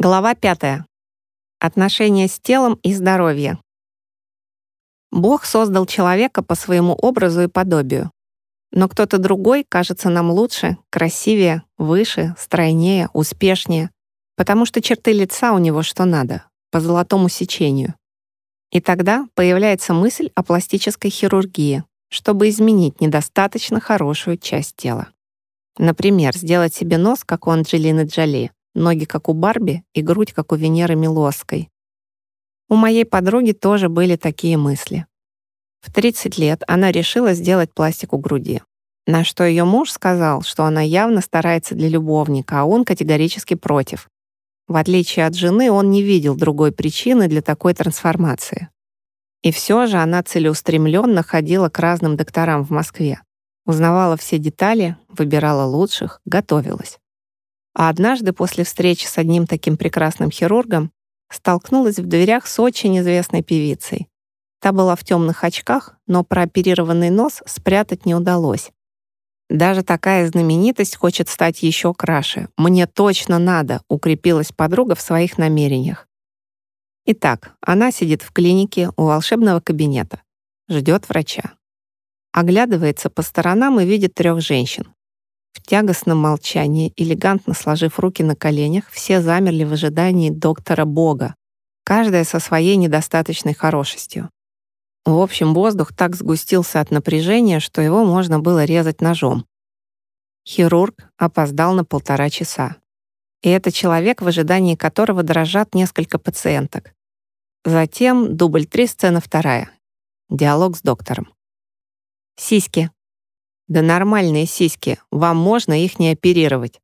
Глава 5. Отношения с телом и здоровье. Бог создал человека по своему образу и подобию. Но кто-то другой кажется нам лучше, красивее, выше, стройнее, успешнее, потому что черты лица у него что надо, по золотому сечению. И тогда появляется мысль о пластической хирургии, чтобы изменить недостаточно хорошую часть тела. Например, сделать себе нос, как у Анджелины Джоли, ноги, как у Барби, и грудь, как у Венеры Милосской. У моей подруги тоже были такие мысли. В 30 лет она решила сделать пластику груди, на что ее муж сказал, что она явно старается для любовника, а он категорически против. В отличие от жены, он не видел другой причины для такой трансформации. И все же она целеустремленно ходила к разным докторам в Москве, узнавала все детали, выбирала лучших, готовилась. А однажды после встречи с одним таким прекрасным хирургом столкнулась в дверях с очень известной певицей. Та была в темных очках, но прооперированный нос спрятать не удалось. Даже такая знаменитость хочет стать еще краше. Мне точно надо, укрепилась подруга в своих намерениях. Итак, она сидит в клинике у волшебного кабинета, ждет врача. Оглядывается по сторонам и видит трех женщин. В тягостном молчании, элегантно сложив руки на коленях, все замерли в ожидании доктора Бога, каждая со своей недостаточной хорошестью. В общем, воздух так сгустился от напряжения, что его можно было резать ножом. Хирург опоздал на полтора часа. И это человек, в ожидании которого дрожат несколько пациенток. Затем дубль 3, сцена вторая. Диалог с доктором. Сиськи. Да нормальные сиськи, вам можно их не оперировать.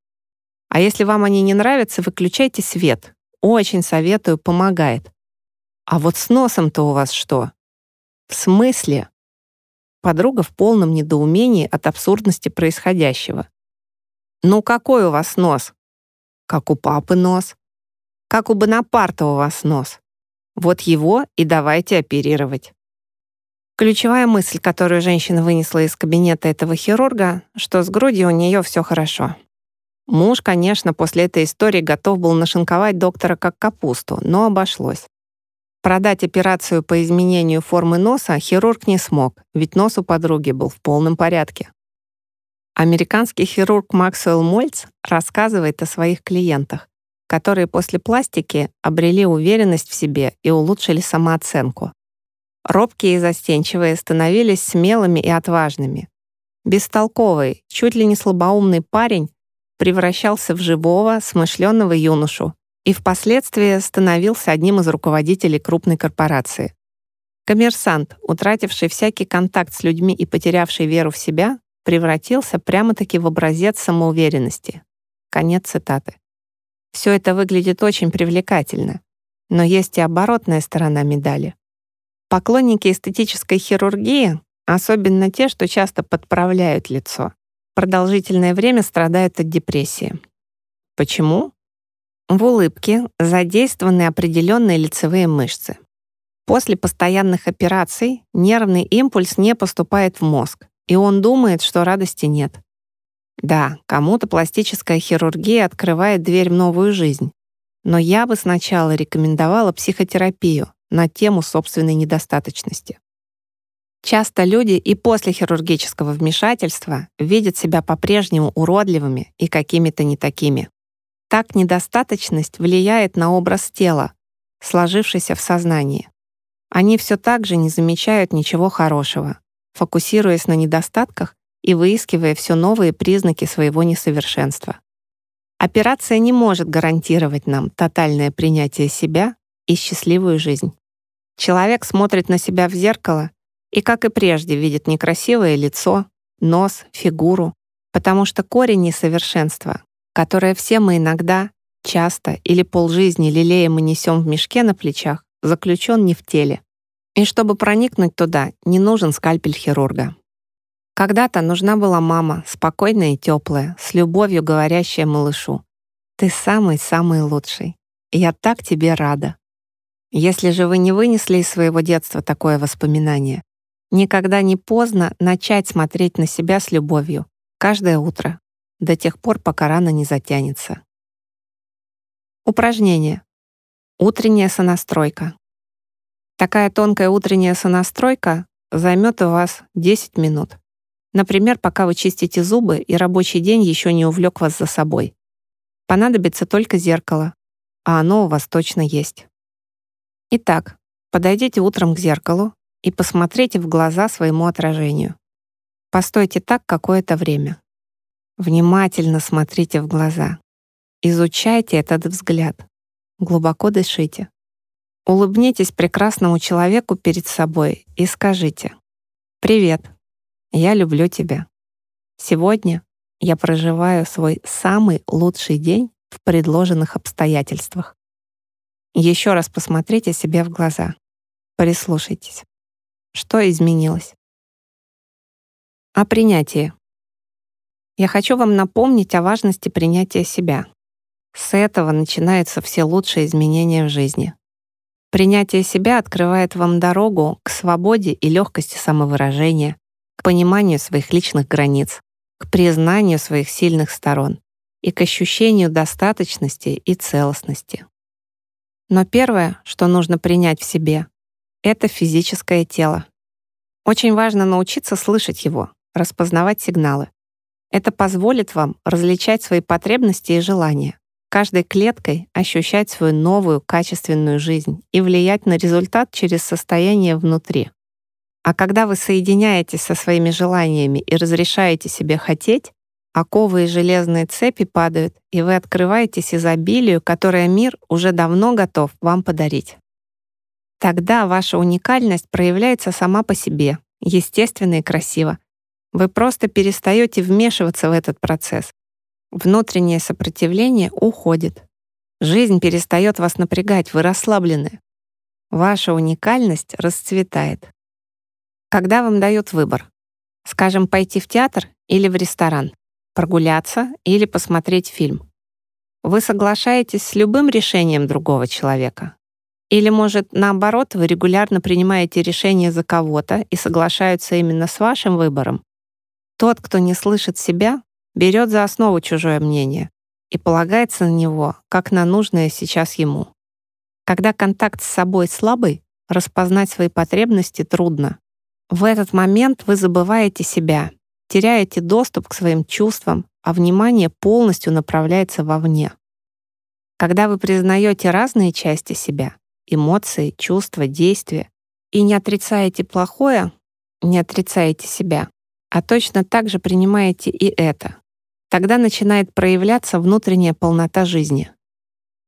А если вам они не нравятся, выключайте свет. Очень советую, помогает. А вот с носом-то у вас что? В смысле? Подруга в полном недоумении от абсурдности происходящего. Ну какой у вас нос? Как у папы нос. Как у Бонапарта у вас нос. Вот его и давайте оперировать. Ключевая мысль, которую женщина вынесла из кабинета этого хирурга, что с грудью у нее все хорошо. Муж, конечно, после этой истории готов был нашинковать доктора как капусту, но обошлось. Продать операцию по изменению формы носа хирург не смог, ведь нос у подруги был в полном порядке. Американский хирург Максвелл Мольц рассказывает о своих клиентах, которые после пластики обрели уверенность в себе и улучшили самооценку. Робкие и застенчивые становились смелыми и отважными. Бестолковый, чуть ли не слабоумный парень превращался в живого, смышленного юношу и впоследствии становился одним из руководителей крупной корпорации. Коммерсант, утративший всякий контакт с людьми и потерявший веру в себя, превратился прямо-таки в образец самоуверенности. Конец цитаты. Все это выглядит очень привлекательно, но есть и оборотная сторона медали. Поклонники эстетической хирургии, особенно те, что часто подправляют лицо, продолжительное время страдают от депрессии. Почему? В улыбке задействованы определенные лицевые мышцы. После постоянных операций нервный импульс не поступает в мозг, и он думает, что радости нет. Да, кому-то пластическая хирургия открывает дверь в новую жизнь, но я бы сначала рекомендовала психотерапию, на тему собственной недостаточности. Часто люди и после хирургического вмешательства видят себя по-прежнему уродливыми и какими-то не такими. Так недостаточность влияет на образ тела, сложившийся в сознании. Они все так же не замечают ничего хорошего, фокусируясь на недостатках и выискивая все новые признаки своего несовершенства. Операция не может гарантировать нам тотальное принятие себя и счастливую жизнь. Человек смотрит на себя в зеркало и, как и прежде, видит некрасивое лицо, нос, фигуру, потому что корень несовершенства, которое все мы иногда, часто или полжизни лелеем и несем в мешке на плечах, заключен не в теле. И чтобы проникнуть туда, не нужен скальпель хирурга. Когда-то нужна была мама, спокойная и теплая, с любовью говорящая малышу. «Ты самый-самый лучший. Я так тебе рада». Если же вы не вынесли из своего детства такое воспоминание, никогда не поздно начать смотреть на себя с любовью каждое утро, до тех пор, пока рана не затянется. Упражнение. Утренняя сонастройка. Такая тонкая утренняя сонастройка займет у вас 10 минут. Например, пока вы чистите зубы и рабочий день еще не увлек вас за собой. Понадобится только зеркало, а оно у вас точно есть. Итак, подойдите утром к зеркалу и посмотрите в глаза своему отражению. Постойте так какое-то время. Внимательно смотрите в глаза. Изучайте этот взгляд. Глубоко дышите. Улыбнитесь прекрасному человеку перед собой и скажите «Привет, я люблю тебя. Сегодня я проживаю свой самый лучший день в предложенных обстоятельствах». Еще раз посмотрите себе в глаза. Прислушайтесь. Что изменилось? О принятии. Я хочу вам напомнить о важности принятия себя. С этого начинаются все лучшие изменения в жизни. Принятие себя открывает вам дорогу к свободе и легкости самовыражения, к пониманию своих личных границ, к признанию своих сильных сторон и к ощущению достаточности и целостности. Но первое, что нужно принять в себе, это физическое тело. Очень важно научиться слышать его, распознавать сигналы. Это позволит вам различать свои потребности и желания, каждой клеткой ощущать свою новую качественную жизнь и влиять на результат через состояние внутри. А когда вы соединяетесь со своими желаниями и разрешаете себе хотеть, оковы и железные цепи падают, и вы открываетесь изобилию, которое мир уже давно готов вам подарить. Тогда ваша уникальность проявляется сама по себе, естественно и красиво. Вы просто перестаете вмешиваться в этот процесс, Внутреннее сопротивление уходит. Жизнь перестает вас напрягать, вы расслаблены. Ваша уникальность расцветает. Когда вам дают выбор, скажем, пойти в театр или в ресторан, прогуляться или посмотреть фильм, вы соглашаетесь с любым решением другого человека. Или, может, наоборот, вы регулярно принимаете решения за кого-то и соглашаются именно с вашим выбором. Тот, кто не слышит себя, берет за основу чужое мнение и полагается на него, как на нужное сейчас ему. Когда контакт с собой слабый, распознать свои потребности трудно. В этот момент вы забываете себя, теряете доступ к своим чувствам, а внимание полностью направляется вовне. Когда вы признаете разные части себя, эмоции, чувства, действия, и не отрицаете плохое, не отрицаете себя, а точно так же принимаете и это, Тогда начинает проявляться внутренняя полнота жизни.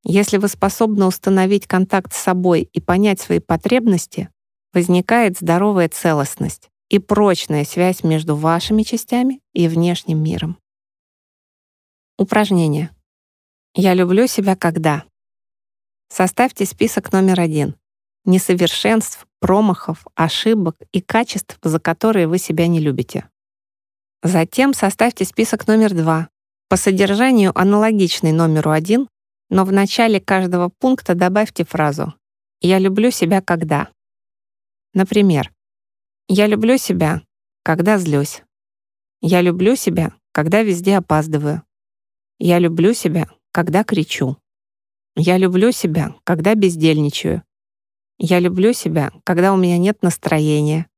Если вы способны установить контакт с собой и понять свои потребности, возникает здоровая целостность и прочная связь между вашими частями и внешним миром. Упражнение. Я люблю себя когда. Составьте список номер один. Несовершенств, промахов, ошибок и качеств, за которые вы себя не любите. Затем составьте список номер два, по содержанию аналогичный номеру один, но в начале каждого пункта добавьте фразу «Я люблю себя когда». Например, «Я люблю себя, когда злюсь». «Я люблю себя, когда везде опаздываю». «Я люблю себя, когда кричу». «Я люблю себя, когда бездельничаю». «Я люблю себя, когда у меня нет настроения».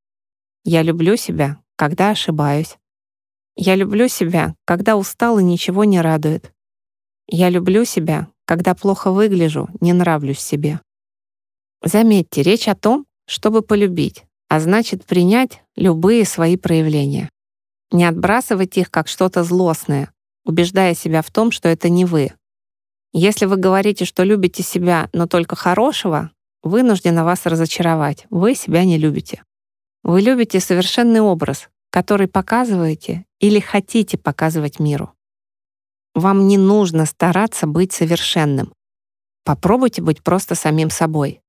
«Я люблю себя, когда ошибаюсь». Я люблю себя, когда устал и ничего не радует. Я люблю себя, когда плохо выгляжу, не нравлюсь себе. Заметьте, речь о том, чтобы полюбить, а значит принять любые свои проявления. Не отбрасывать их как что-то злостное, убеждая себя в том, что это не вы. Если вы говорите, что любите себя, но только хорошего, вынуждена вас разочаровать. Вы себя не любите. Вы любите совершенный образ, который показываете или хотите показывать миру. Вам не нужно стараться быть совершенным. Попробуйте быть просто самим собой.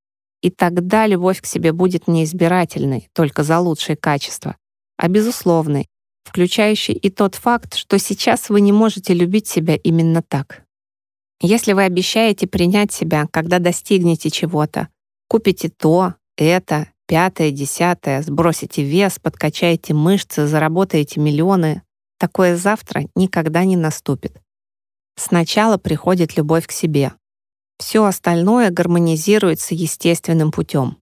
И тогда любовь к себе будет не избирательной, только за лучшие качества, а безусловной, включающей и тот факт, что сейчас вы не можете любить себя именно так. Если вы обещаете принять себя, когда достигнете чего-то, купите то, это пятое, десятое, сбросите вес, подкачаете мышцы, заработаете миллионы, такое завтра никогда не наступит. Сначала приходит любовь к себе. Все остальное гармонизируется естественным путем.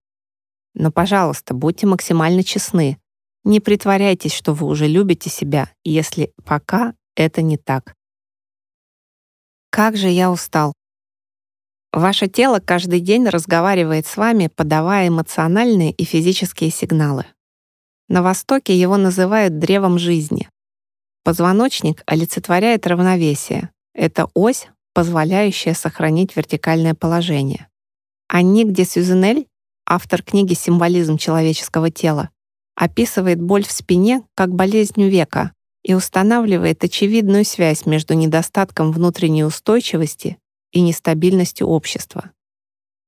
Но, пожалуйста, будьте максимально честны. Не притворяйтесь, что вы уже любите себя, если пока это не так. Как же я устал. Ваше тело каждый день разговаривает с вами, подавая эмоциональные и физические сигналы. На Востоке его называют древом жизни. Позвоночник олицетворяет равновесие. Это ось, позволяющая сохранить вертикальное положение. А Ник де Сюзенель, автор книги «Символизм человеческого тела», описывает боль в спине как болезнь века и устанавливает очевидную связь между недостатком внутренней устойчивости и нестабильностью общества.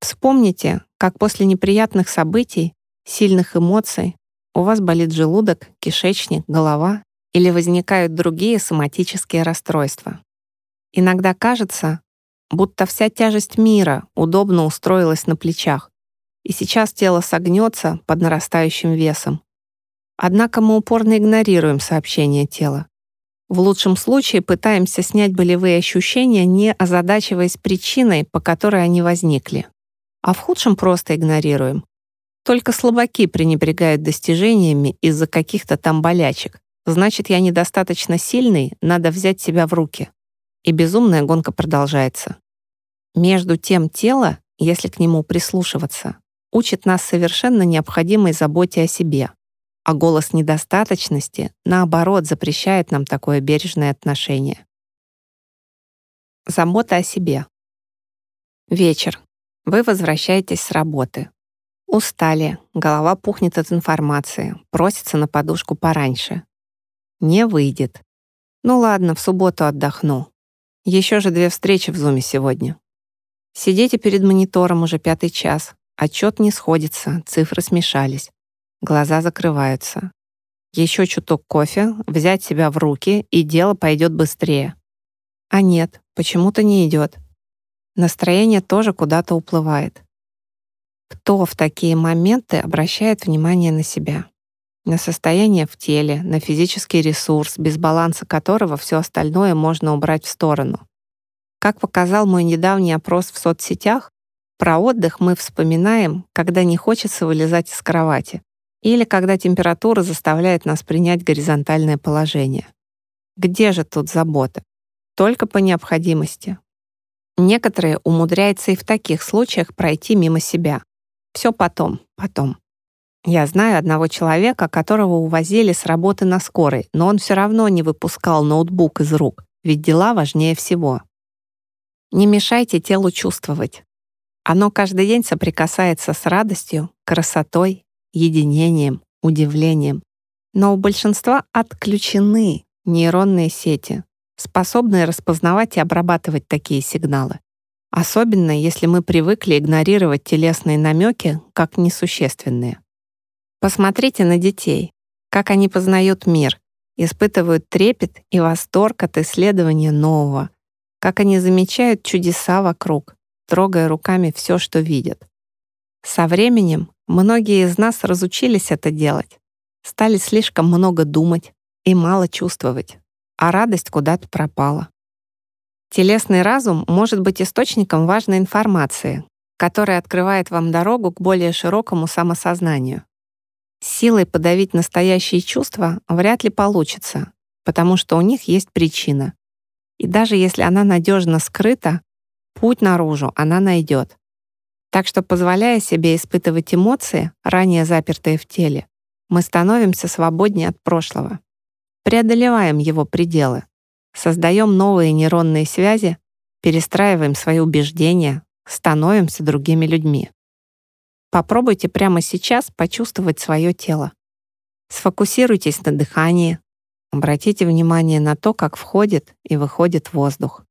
Вспомните, как после неприятных событий, сильных эмоций у вас болит желудок, кишечник, голова или возникают другие соматические расстройства. Иногда кажется, будто вся тяжесть мира удобно устроилась на плечах, и сейчас тело согнется под нарастающим весом. Однако мы упорно игнорируем сообщения тела. В лучшем случае пытаемся снять болевые ощущения, не озадачиваясь причиной, по которой они возникли. А в худшем просто игнорируем. Только слабаки пренебрегают достижениями из-за каких-то там болячек. Значит, я недостаточно сильный, надо взять себя в руки и безумная гонка продолжается. Между тем тело, если к нему прислушиваться, учит нас совершенно необходимой заботе о себе, а голос недостаточности, наоборот, запрещает нам такое бережное отношение. Забота о себе. Вечер. Вы возвращаетесь с работы. Устали, голова пухнет от информации, просится на подушку пораньше. Не выйдет. Ну ладно, в субботу отдохну. Еще же две встречи в зуме сегодня. Сидите перед монитором уже пятый час. Отчет не сходится, цифры смешались. Глаза закрываются. Еще чуток кофе, взять себя в руки, и дело пойдет быстрее. А нет, почему-то не идет. Настроение тоже куда-то уплывает. Кто в такие моменты обращает внимание на себя? На состояние в теле, на физический ресурс, без баланса которого все остальное можно убрать в сторону. Как показал мой недавний опрос в соцсетях, про отдых мы вспоминаем, когда не хочется вылезать из кровати или когда температура заставляет нас принять горизонтальное положение. Где же тут забота? Только по необходимости. Некоторые умудряются и в таких случаях пройти мимо себя. Все потом, потом. Я знаю одного человека, которого увозили с работы на скорой, но он все равно не выпускал ноутбук из рук, ведь дела важнее всего. Не мешайте телу чувствовать. Оно каждый день соприкасается с радостью, красотой, единением, удивлением. Но у большинства отключены нейронные сети, способные распознавать и обрабатывать такие сигналы. Особенно, если мы привыкли игнорировать телесные намеки как несущественные. Посмотрите на детей, как они познают мир, испытывают трепет и восторг от исследования нового, как они замечают чудеса вокруг, трогая руками все, что видят. Со временем многие из нас разучились это делать, стали слишком много думать и мало чувствовать, а радость куда-то пропала. Телесный разум может быть источником важной информации, которая открывает вам дорогу к более широкому самосознанию. Силой подавить настоящие чувства вряд ли получится, потому что у них есть причина. И даже если она надежно скрыта, путь наружу она найдет. Так что, позволяя себе испытывать эмоции, ранее запертые в теле, мы становимся свободнее от прошлого. Преодолеваем его пределы, создаем новые нейронные связи, перестраиваем свои убеждения, становимся другими людьми. Попробуйте прямо сейчас почувствовать свое тело. Сфокусируйтесь на дыхании. Обратите внимание на то, как входит и выходит воздух.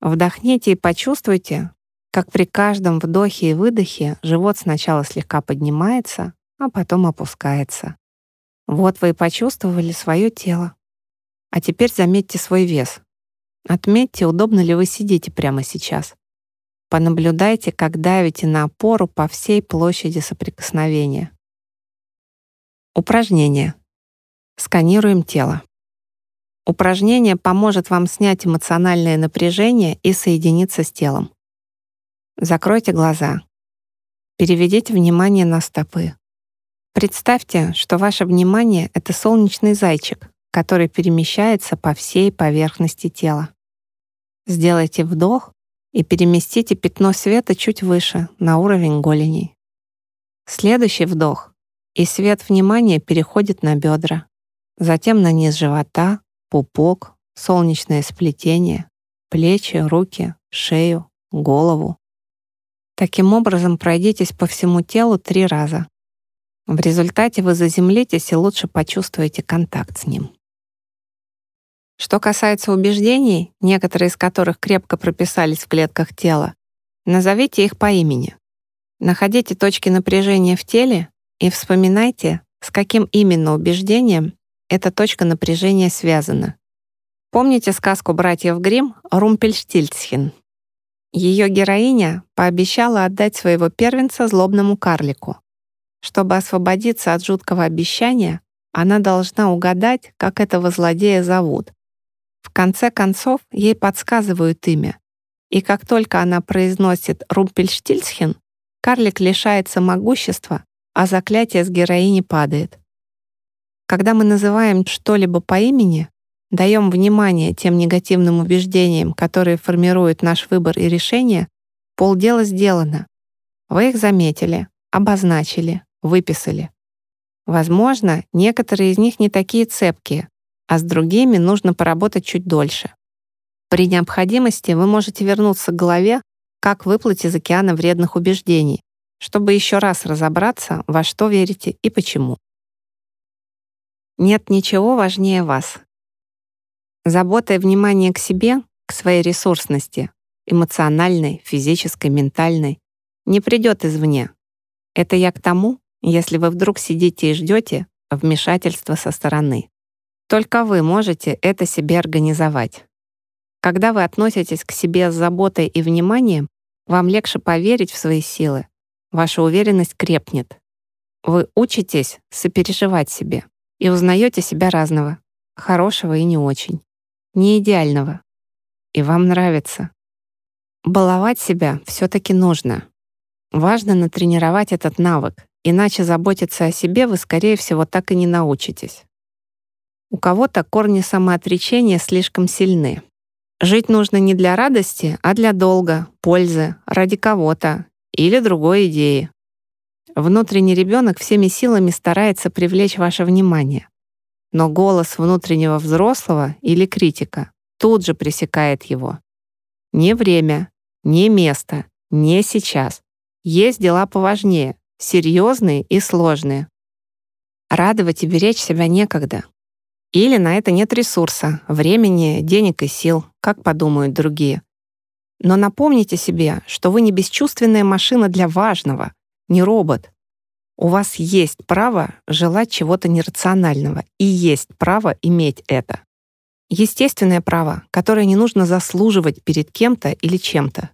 Вдохните и почувствуйте, как при каждом вдохе и выдохе живот сначала слегка поднимается, а потом опускается. Вот вы и почувствовали свое тело. А теперь заметьте свой вес. Отметьте, удобно ли вы сидите прямо сейчас. Понаблюдайте, как давите на опору по всей площади соприкосновения. Упражнение. Сканируем тело. Упражнение поможет вам снять эмоциональное напряжение и соединиться с телом. Закройте глаза. Переведите внимание на стопы. Представьте, что ваше внимание — это солнечный зайчик, который перемещается по всей поверхности тела. Сделайте вдох и переместите пятно света чуть выше, на уровень голеней. Следующий вдох, и свет внимания переходит на бедра, затем на низ живота, пупок, солнечное сплетение, плечи, руки, шею, голову. Таким образом, пройдитесь по всему телу три раза. В результате вы заземлитесь и лучше почувствуете контакт с ним. Что касается убеждений, некоторые из которых крепко прописались в клетках тела, назовите их по имени. Находите точки напряжения в теле и вспоминайте, с каким именно убеждением эта точка напряжения связана. Помните сказку братьев Гримм «Румпельштильцхен»? Ее героиня пообещала отдать своего первенца злобному карлику. Чтобы освободиться от жуткого обещания, она должна угадать, как этого злодея зовут. В конце концов, ей подсказывают имя. И как только она произносит «Румпельштильцхен», карлик лишается могущества, а заклятие с героини падает. Когда мы называем что-либо по имени, даем внимание тем негативным убеждениям, которые формируют наш выбор и решение, полдела сделано. Вы их заметили, обозначили, выписали. Возможно, некоторые из них не такие цепкие, а с другими нужно поработать чуть дольше. При необходимости вы можете вернуться к голове, как выплыть из океана вредных убеждений, чтобы еще раз разобраться, во что верите и почему. Нет ничего важнее вас. Забота и внимание к себе, к своей ресурсности, эмоциональной, физической, ментальной, не придет извне. Это я к тому, если вы вдруг сидите и ждете вмешательства со стороны. Только вы можете это себе организовать. Когда вы относитесь к себе с заботой и вниманием, вам легче поверить в свои силы. Ваша уверенность крепнет. Вы учитесь сопереживать себе и узнаете себя разного, хорошего и не очень не идеального. И вам нравится. Баловать себя все-таки нужно. Важно натренировать этот навык, иначе заботиться о себе вы, скорее всего, так и не научитесь. У кого-то корни самоотречения слишком сильны. Жить нужно не для радости, а для долга, пользы, ради кого-то или другой идеи. Внутренний ребенок всеми силами старается привлечь ваше внимание но голос внутреннего взрослого или критика тут же пресекает его. Не время, не место, не сейчас. Есть дела поважнее, серьезные и сложные. Радовать и беречь себя некогда. Или на это нет ресурса, времени, денег и сил, как подумают другие. Но напомните себе, что вы не бесчувственная машина для важного, не робот, у вас есть право желать чего-то нерационального и есть право иметь это. Естественное право, которое не нужно заслуживать перед кем-то или чем-то.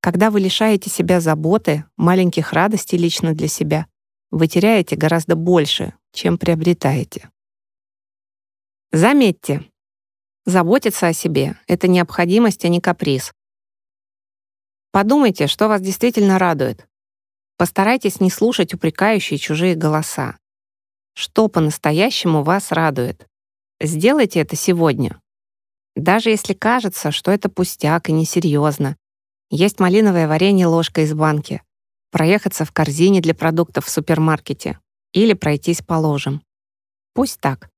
Когда вы лишаете себя заботы, маленьких радостей лично для себя, вы теряете гораздо больше, чем приобретаете. Заметьте, заботиться о себе — это необходимость, а не каприз. Подумайте, что вас действительно радует, Постарайтесь не слушать упрекающие чужие голоса. Что по-настоящему вас радует? Сделайте это сегодня. Даже если кажется, что это пустяк и несерьезно. Есть малиновое варенье ложкой из банки. Проехаться в корзине для продуктов в супермаркете. Или пройтись по ложам. Пусть так.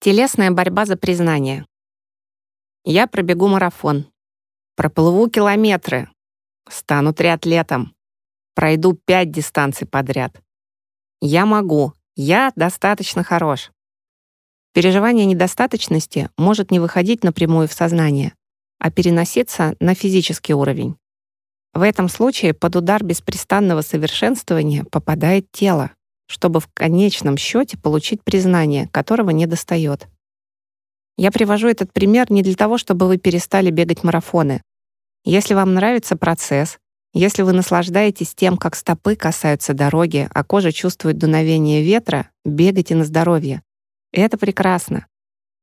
Телесная борьба за признание. Я пробегу марафон. Проплыву километры. Стану триатлетом пройду пять дистанций подряд. Я могу, я достаточно хорош. Переживание недостаточности может не выходить напрямую в сознание, а переноситься на физический уровень. В этом случае под удар беспрестанного совершенствования попадает тело, чтобы в конечном счете получить признание, которого не достает. Я привожу этот пример не для того, чтобы вы перестали бегать марафоны. Если вам нравится процесс, если вы наслаждаетесь тем, как стопы касаются дороги, а кожа чувствует дуновение ветра, бегайте на здоровье. это прекрасно.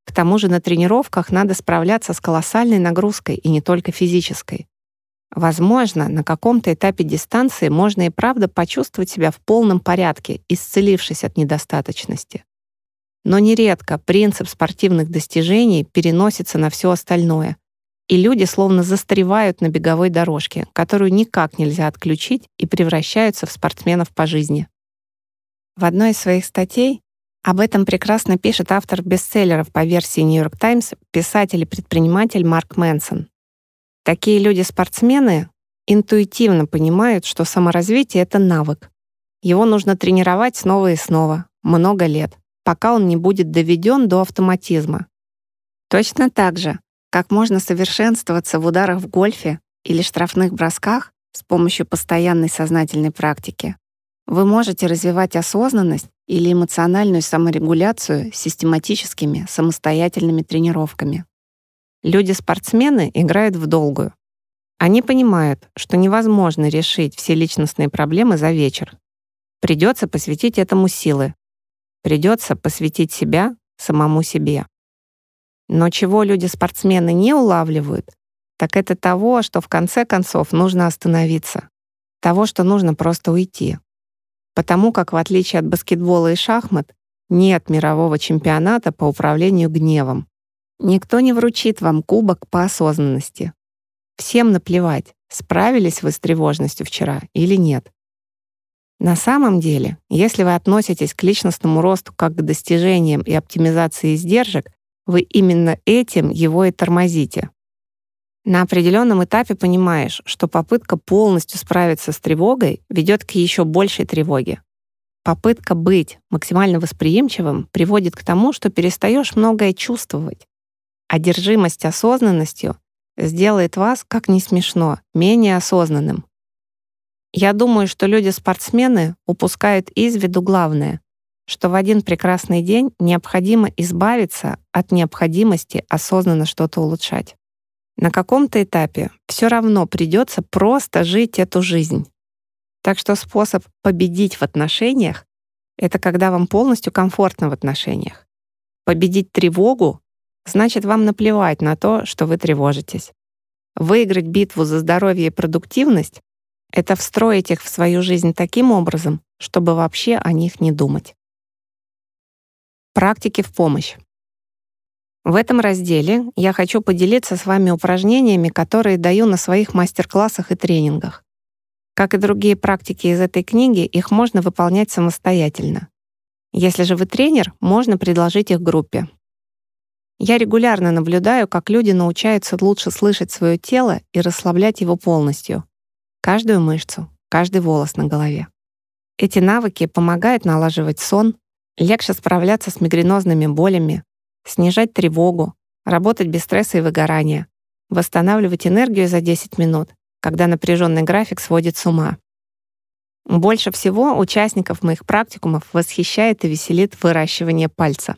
К тому же на тренировках надо справляться с колоссальной нагрузкой и не только физической. Возможно, на каком-то этапе дистанции можно и правда почувствовать себя в полном порядке, исцелившись от недостаточности. Но нередко принцип спортивных достижений переносится на все остальное, и люди словно застревают на беговой дорожке, которую никак нельзя отключить и превращаются в спортсменов по жизни. В одной из своих статей об этом прекрасно пишет автор бестселлеров по версии York Times, писатель и предприниматель Марк Мэнсон. Такие люди-спортсмены интуитивно понимают, что саморазвитие — это навык. Его нужно тренировать снова и снова, много лет, пока он не будет доведен до автоматизма. Точно так же, как можно совершенствоваться в ударах в гольфе или штрафных бросках с помощью постоянной сознательной практики, вы можете развивать осознанность или эмоциональную саморегуляцию систематическими самостоятельными тренировками. Люди-спортсмены играют в долгую. Они понимают, что невозможно решить все личностные проблемы за вечер. Придется посвятить этому силы. Придется посвятить себя самому себе. Но чего люди-спортсмены не улавливают, так это того, что в конце концов нужно остановиться. Того, что нужно просто уйти. Потому как, в отличие от баскетбола и шахмат, нет мирового чемпионата по управлению гневом. Никто не вручит вам кубок по осознанности. Всем наплевать, справились вы с тревожностью вчера или нет. На самом деле, если вы относитесь к личностному росту как к достижениям и оптимизации издержек, вы именно этим его и тормозите. На определенном этапе понимаешь, что попытка полностью справиться с тревогой ведет к еще большей тревоге. Попытка быть максимально восприимчивым приводит к тому, что перестаешь многое чувствовать, Одержимость осознанностью сделает вас, как не смешно, менее осознанным. Я думаю, что люди-спортсмены упускают из виду главное, что в один прекрасный день необходимо избавиться от необходимости осознанно что-то улучшать. На каком-то этапе все равно придется просто жить эту жизнь. Так что способ победить в отношениях — это когда вам полностью комфортно в отношениях. Победить тревогу значит, вам наплевать на то, что вы тревожитесь. Выиграть битву за здоровье и продуктивность — это встроить их в свою жизнь таким образом, чтобы вообще о них не думать. Практики в помощь. В этом разделе я хочу поделиться с вами упражнениями, которые даю на своих мастер-классах и тренингах. Как и другие практики из этой книги, их можно выполнять самостоятельно. Если же вы тренер, можно предложить их группе. Я регулярно наблюдаю, как люди научаются лучше слышать свое тело и расслаблять его полностью. Каждую мышцу, каждый волос на голове. Эти навыки помогают налаживать сон, легче справляться с мигренозными болями, снижать тревогу, работать без стресса и выгорания, восстанавливать энергию за 10 минут, когда напряженный график сводит с ума. Больше всего участников моих практикумов восхищает и веселит выращивание пальца.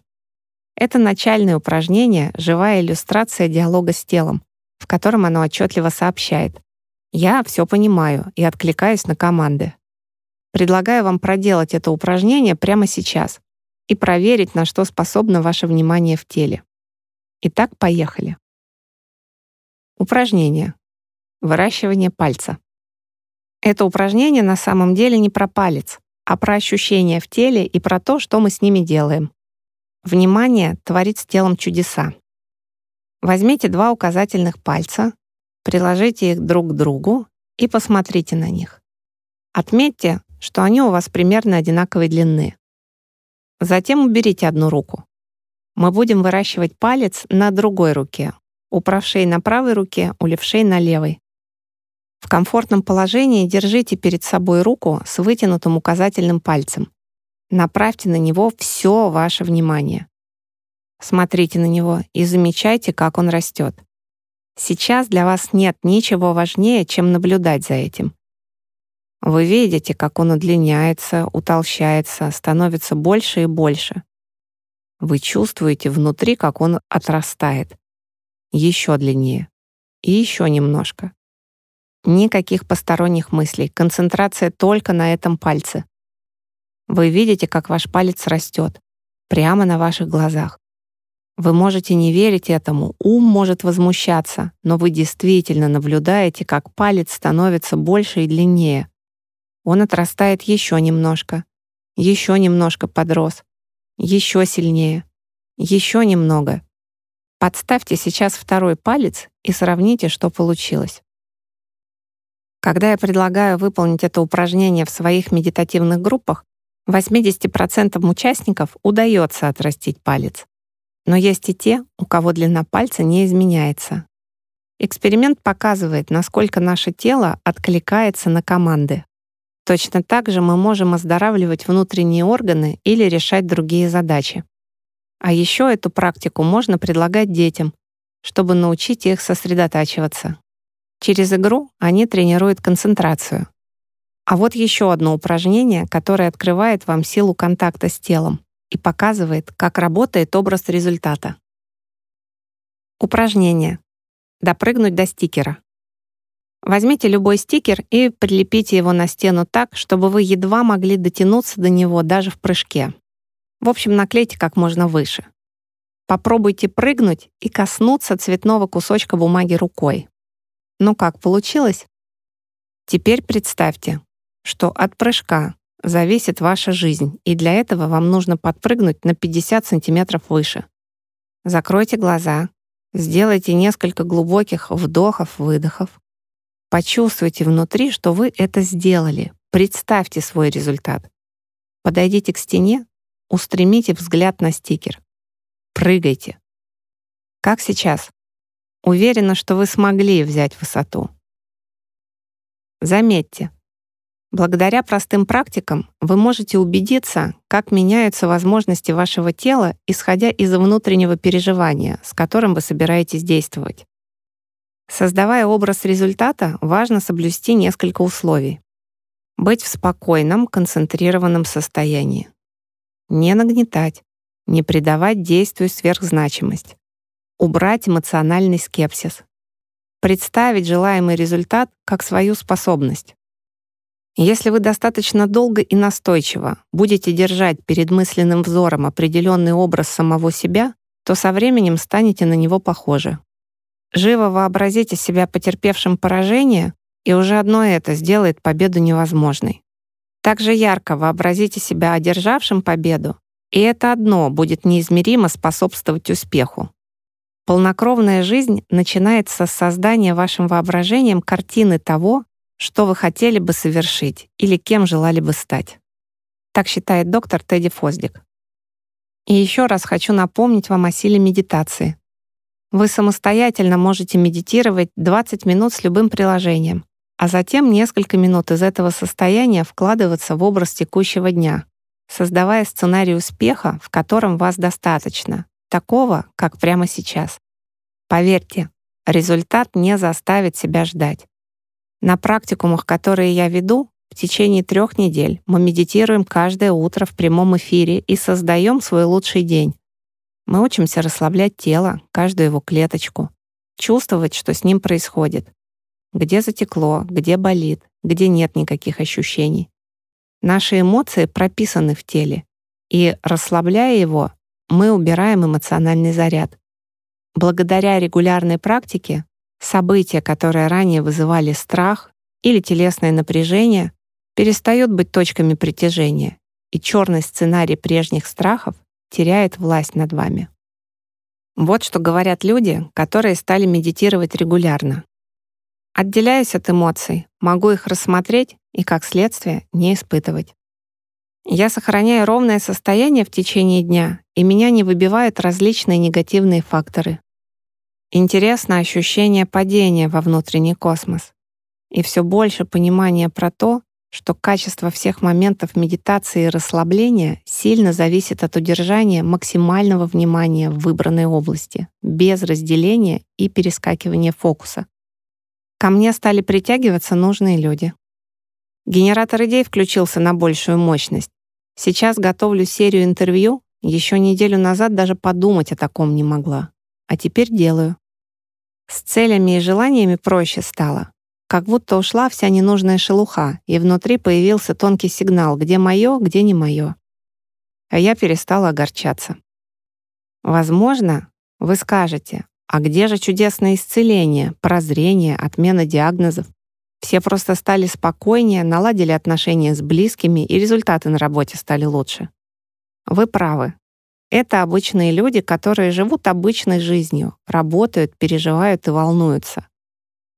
Это начальное упражнение, живая иллюстрация диалога с телом, в котором оно отчетливо сообщает. Я все понимаю и откликаюсь на команды. Предлагаю вам проделать это упражнение прямо сейчас и проверить, на что способно ваше внимание в теле. Итак, поехали. Упражнение. Выращивание пальца. Это упражнение на самом деле не про палец, а про ощущения в теле и про то, что мы с ними делаем. Внимание творит с телом чудеса. Возьмите два указательных пальца, приложите их друг к другу и посмотрите на них. Отметьте, что они у вас примерно одинаковой длины. Затем уберите одну руку. Мы будем выращивать палец на другой руке, у правшей на правой руке, у левшей на левой. В комфортном положении держите перед собой руку с вытянутым указательным пальцем. Направьте на него все ваше внимание. Смотрите на него и замечайте, как он растет. Сейчас для вас нет ничего важнее, чем наблюдать за этим. Вы видите, как он удлиняется, утолщается, становится больше и больше. Вы чувствуете внутри, как он отрастает. Еще длиннее. И еще немножко. Никаких посторонних мыслей. Концентрация только на этом пальце. Вы видите, как ваш палец растет, прямо на ваших глазах. Вы можете не верить этому, ум может возмущаться, но вы действительно наблюдаете, как палец становится больше и длиннее. Он отрастает еще немножко, еще немножко подрос, еще сильнее, еще немного. Подставьте сейчас второй палец и сравните, что получилось. Когда я предлагаю выполнить это упражнение в своих медитативных группах, 80% участников удается отрастить палец. Но есть и те, у кого длина пальца не изменяется. Эксперимент показывает, насколько наше тело откликается на команды. Точно так же мы можем оздоравливать внутренние органы или решать другие задачи. А еще эту практику можно предлагать детям, чтобы научить их сосредотачиваться. Через игру они тренируют концентрацию. А вот еще одно упражнение, которое открывает вам силу контакта с телом и показывает, как работает образ результата. Упражнение. Допрыгнуть до стикера. Возьмите любой стикер и прилепите его на стену так, чтобы вы едва могли дотянуться до него даже в прыжке. В общем, наклейте как можно выше. Попробуйте прыгнуть и коснуться цветного кусочка бумаги рукой. Ну как, получилось? Теперь представьте, что от прыжка зависит ваша жизнь, и для этого вам нужно подпрыгнуть на 50 сантиметров выше. Закройте глаза, сделайте несколько глубоких вдохов-выдохов. Почувствуйте внутри, что вы это сделали. Представьте свой результат. Подойдите к стене, устремите взгляд на стикер. Прыгайте. Как сейчас? Уверена, что вы смогли взять высоту. Заметьте, благодаря простым практикам вы можете убедиться, как меняются возможности вашего тела, исходя из внутреннего переживания, с которым вы собираетесь действовать. Создавая образ результата, важно соблюсти несколько условий. Быть в спокойном, концентрированном состоянии. Не нагнетать, не придавать действию сверхзначимость. Убрать эмоциональный скепсис. Представить желаемый результат как свою способность. Если вы достаточно долго и настойчиво будете держать перед мысленным взором определенный образ самого себя, то со временем станете на него похожи. Живо вообразите себя потерпевшим поражение, и уже одно это сделает победу невозможной. Также ярко вообразите себя одержавшим победу, и это одно будет неизмеримо способствовать успеху. Полнокровная жизнь начинается с создания вашим воображением картины того, что вы хотели бы совершить или кем желали бы стать. Так считает доктор Тедди Фоздик. И еще раз хочу напомнить вам о силе медитации. Вы самостоятельно можете медитировать 20 минут с любым приложением, а затем несколько минут из этого состояния вкладываться в образ текущего дня, создавая сценарий успеха, в котором вас достаточно, такого, как прямо сейчас. Поверьте, результат не заставит себя ждать. На практикумах, которые я веду, в течение трех недель мы медитируем каждое утро в прямом эфире и создаем свой лучший день. Мы учимся расслаблять тело, каждую его клеточку, чувствовать, что с ним происходит. Где затекло, где болит, где нет никаких ощущений. Наши эмоции прописаны в теле, и, расслабляя его, мы убираем эмоциональный заряд. Благодаря регулярной практике события, которые ранее вызывали страх или телесное напряжение, перестают быть точками притяжения, и черный сценарий прежних страхов теряет власть над вами. Вот что говорят люди, которые стали медитировать регулярно. Отделяясь от эмоций, могу их рассмотреть и, как следствие, не испытывать. Я сохраняю ровное состояние в течение дня, и меня не выбивают различные негативные факторы. Интересно ощущение падения во внутренний космос и все больше понимания про то, что качество всех моментов медитации и расслабления сильно зависит от удержания максимального внимания в выбранной области, без разделения и перескакивания фокуса. Ко мне стали притягиваться нужные люди. Генератор идей включился на большую мощность. Сейчас готовлю серию интервью, еще неделю назад даже подумать о таком не могла. А теперь делаю. С целями и желаниями проще стало. Как будто ушла вся ненужная шелуха, и внутри появился тонкий сигнал, где мое, где не мое. А я перестала огорчаться. Возможно, вы скажете, а где же чудесное исцеление, прозрение, отмена диагнозов? Все просто стали спокойнее, наладили отношения с близкими, и результаты на работе стали лучше. Вы правы. Это обычные люди, которые живут обычной жизнью, работают, переживают и волнуются.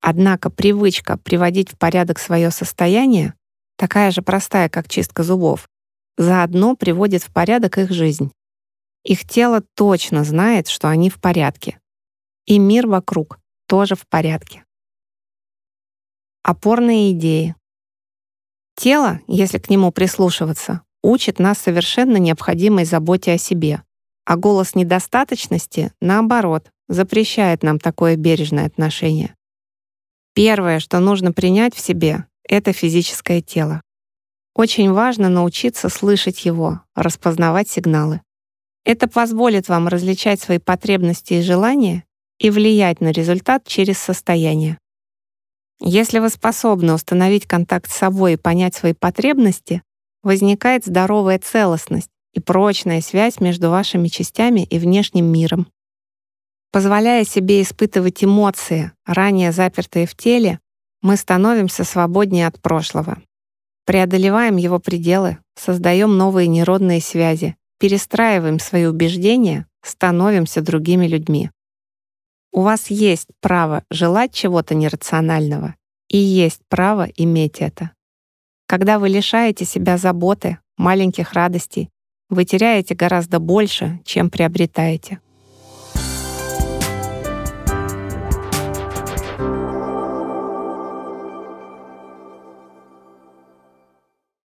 Однако привычка приводить в порядок свое состояние, такая же простая, как чистка зубов, заодно приводит в порядок их жизнь. Их тело точно знает, что они в порядке. И мир вокруг тоже в порядке. Опорные идеи. Тело, если к нему прислушиваться, учит нас совершенно необходимой заботе о себе, а голос недостаточности, наоборот, запрещает нам такое бережное отношение. Первое, что нужно принять в себе, это физическое тело. Очень важно научиться слышать его, распознавать сигналы. Это позволит вам различать свои потребности и желания и влиять на результат через состояние. Если вы способны установить контакт с собой и понять свои потребности, возникает здоровая целостность и прочная связь между вашими частями и внешним миром. Позволяя себе испытывать эмоции, ранее запертые в теле, мы становимся свободнее от прошлого. Преодолеваем его пределы, создаем новые нейронные связи, перестраиваем свои убеждения, становимся другими людьми. У вас есть право желать чего-то нерационального и есть право иметь это. Когда вы лишаете себя заботы, маленьких радостей, вы теряете гораздо больше, чем приобретаете.